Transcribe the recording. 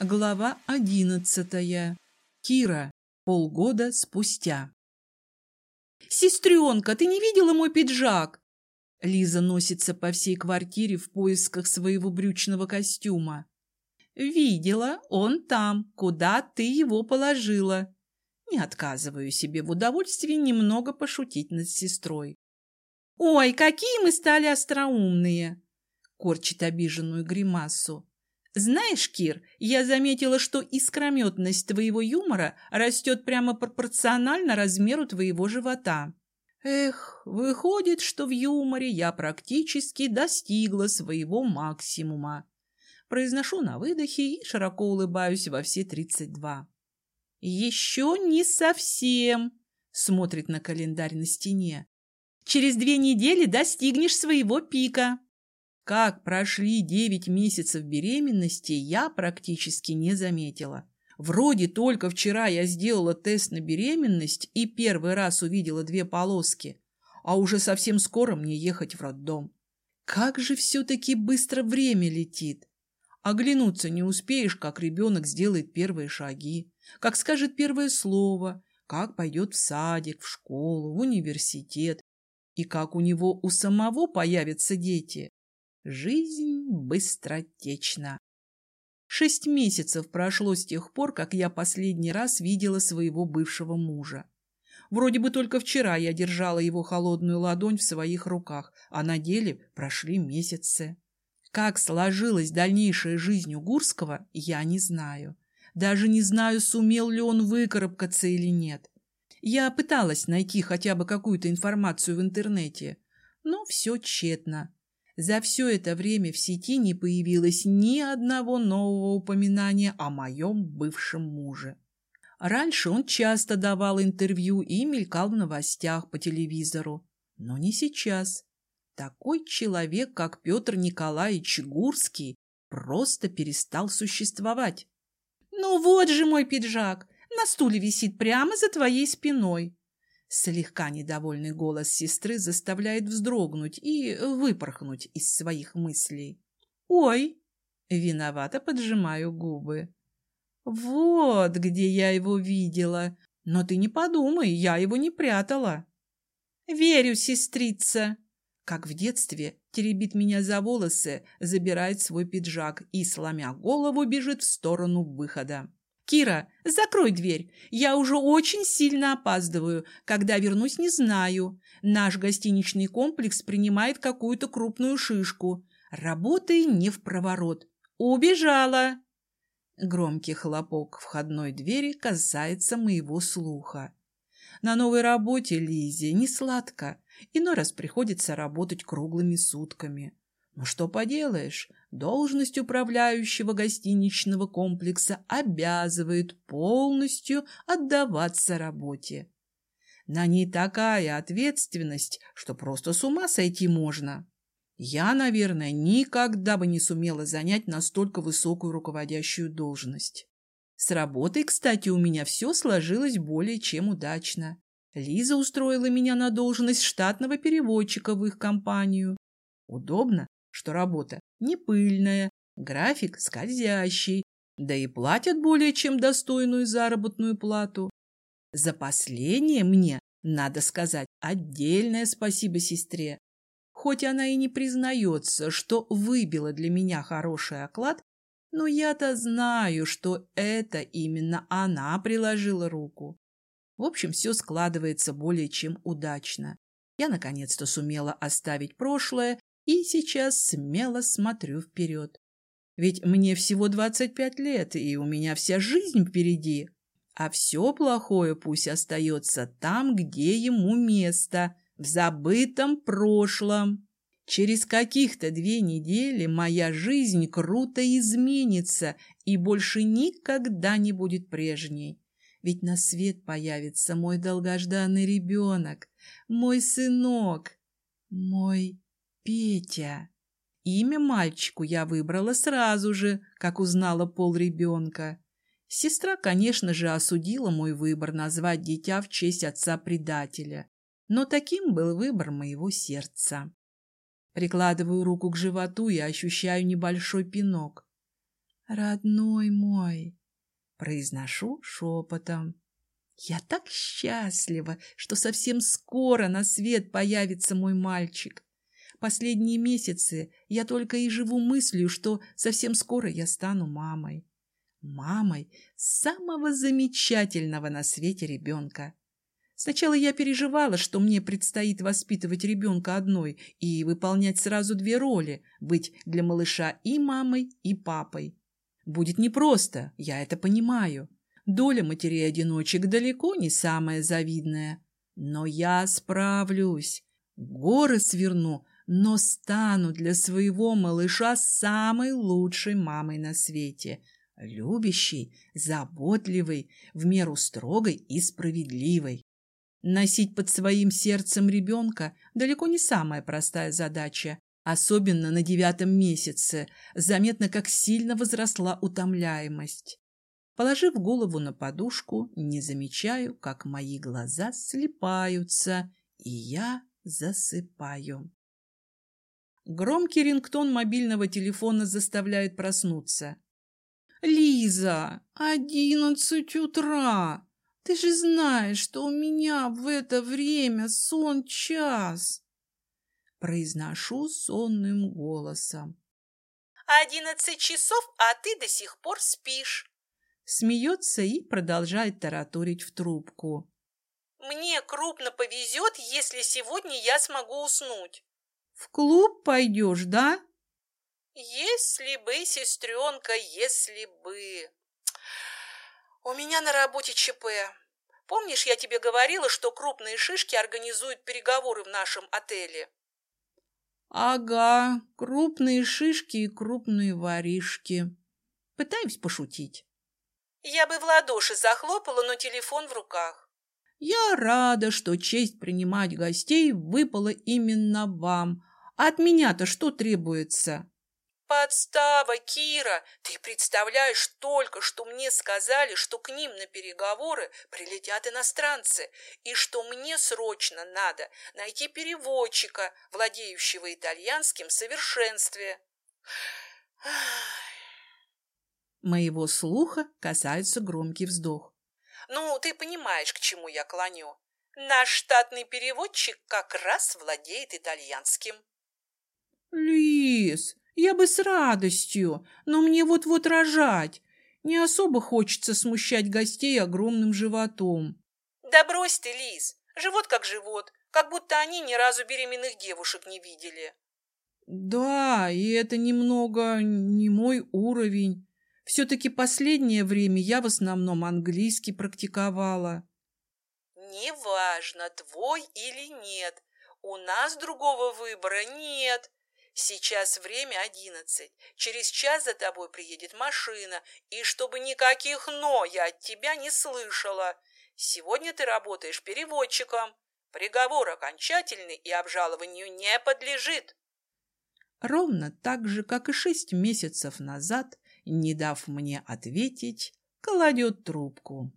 Глава одиннадцатая. Кира. Полгода спустя. «Сестренка, ты не видела мой пиджак?» Лиза носится по всей квартире в поисках своего брючного костюма. «Видела, он там, куда ты его положила». Не отказываю себе в удовольствии немного пошутить над сестрой. «Ой, какие мы стали остроумные!» — корчит обиженную гримасу. Знаешь, Кир, я заметила, что искрометность твоего юмора растет прямо пропорционально размеру твоего живота. Эх, выходит, что в юморе я практически достигла своего максимума. Произношу на выдохе и широко улыбаюсь во все тридцать два. Еще не совсем, смотрит на календарь на стене. Через две недели достигнешь своего пика. Как прошли девять месяцев беременности, я практически не заметила. Вроде только вчера я сделала тест на беременность и первый раз увидела две полоски, а уже совсем скоро мне ехать в роддом. Как же все-таки быстро время летит. Оглянуться не успеешь, как ребенок сделает первые шаги, как скажет первое слово, как пойдет в садик, в школу, в университет, и как у него у самого появятся дети. Жизнь быстротечна. Шесть месяцев прошло с тех пор, как я последний раз видела своего бывшего мужа. Вроде бы только вчера я держала его холодную ладонь в своих руках, а на деле прошли месяцы. Как сложилась дальнейшая жизнь у Гурского, я не знаю. Даже не знаю, сумел ли он выкарабкаться или нет. Я пыталась найти хотя бы какую-то информацию в интернете, но все тщетно. За все это время в сети не появилось ни одного нового упоминания о моем бывшем муже. Раньше он часто давал интервью и мелькал в новостях по телевизору. Но не сейчас. Такой человек, как Петр Николаевич Гурский, просто перестал существовать. «Ну вот же мой пиджак! На стуле висит прямо за твоей спиной!» Слегка недовольный голос сестры заставляет вздрогнуть и выпорхнуть из своих мыслей. «Ой!» — виновато поджимаю губы. «Вот где я его видела. Но ты не подумай, я его не прятала». «Верю, сестрица!» Как в детстве, теребит меня за волосы, забирает свой пиджак и, сломя голову, бежит в сторону выхода. «Кира, закрой дверь. Я уже очень сильно опаздываю. Когда вернусь, не знаю. Наш гостиничный комплекс принимает какую-то крупную шишку. Работай не в проворот. Убежала!» Громкий хлопок входной двери касается моего слуха. На новой работе Лизе не сладко. Иной раз приходится работать круглыми сутками. Но что поделаешь, должность управляющего гостиничного комплекса обязывает полностью отдаваться работе. На ней такая ответственность, что просто с ума сойти можно. Я, наверное, никогда бы не сумела занять настолько высокую руководящую должность. С работой, кстати, у меня все сложилось более чем удачно. Лиза устроила меня на должность штатного переводчика в их компанию. Удобно, что работа не пыльная, график скользящий, да и платят более чем достойную заработную плату. За последнее мне, надо сказать, отдельное спасибо сестре. Хоть она и не признается, что выбила для меня хороший оклад, но я-то знаю, что это именно она приложила руку. В общем, все складывается более чем удачно. Я наконец-то сумела оставить прошлое и сейчас смело смотрю вперед. Ведь мне всего 25 лет, и у меня вся жизнь впереди. А все плохое пусть остается там, где ему место, в забытом прошлом. Через каких-то две недели моя жизнь круто изменится и больше никогда не будет прежней. Ведь на свет появится мой долгожданный ребенок, мой сынок, мой Петя. Имя мальчику я выбрала сразу же, как узнала пол ребенка. Сестра, конечно же, осудила мой выбор назвать дитя в честь отца-предателя. Но таким был выбор моего сердца. Прикладываю руку к животу и ощущаю небольшой пинок. Родной мой, произношу шепотом. Я так счастлива, что совсем скоро на свет появится мой мальчик. Последние месяцы я только и живу мыслью, что совсем скоро я стану мамой. Мамой самого замечательного на свете ребенка. Сначала я переживала, что мне предстоит воспитывать ребенка одной и выполнять сразу две роли – быть для малыша и мамой, и папой. Будет непросто, я это понимаю. Доля матерей-одиночек далеко не самая завидная. Но я справлюсь. Горы сверну, но стану для своего малыша самой лучшей мамой на свете. Любящей, заботливой, в меру строгой и справедливой. Носить под своим сердцем ребенка далеко не самая простая задача, особенно на девятом месяце, заметно, как сильно возросла утомляемость. Положив голову на подушку, не замечаю, как мои глаза слепаются, и я засыпаю. Громкий рингтон мобильного телефона заставляет проснуться. «Лиза, одиннадцать утра! Ты же знаешь, что у меня в это время сон час!» Произношу сонным голосом. «Одиннадцать часов, а ты до сих пор спишь!» Смеется и продолжает тараторить в трубку. «Мне крупно повезет, если сегодня я смогу уснуть!» В клуб пойдешь, да? Если бы, сестренка, если бы. У меня на работе ЧП. Помнишь, я тебе говорила, что крупные шишки организуют переговоры в нашем отеле? Ага, крупные шишки и крупные воришки. Пытаюсь пошутить. Я бы в ладоши захлопала, но телефон в руках. Я рада, что честь принимать гостей выпала именно вам. А от меня-то что требуется? Подстава, Кира! Ты представляешь, только что мне сказали, что к ним на переговоры прилетят иностранцы, и что мне срочно надо найти переводчика, владеющего итальянским в совершенстве. Моего слуха касается громкий вздох. Ну, ты понимаешь, к чему я клоню. Наш штатный переводчик как раз владеет итальянским. Лис, я бы с радостью, но мне вот-вот рожать. Не особо хочется смущать гостей огромным животом. Да брось ты, Лис, живот как живот, как будто они ни разу беременных девушек не видели. Да, и это немного не мой уровень. Все-таки последнее время я в основном английский практиковала. Неважно, твой или нет. У нас другого выбора нет. Сейчас время одиннадцать. Через час за тобой приедет машина. И чтобы никаких «но» я от тебя не слышала. Сегодня ты работаешь переводчиком. Приговор окончательный и обжалованию не подлежит. Ровно так же, как и шесть месяцев назад не дав мне ответить, кладет трубку.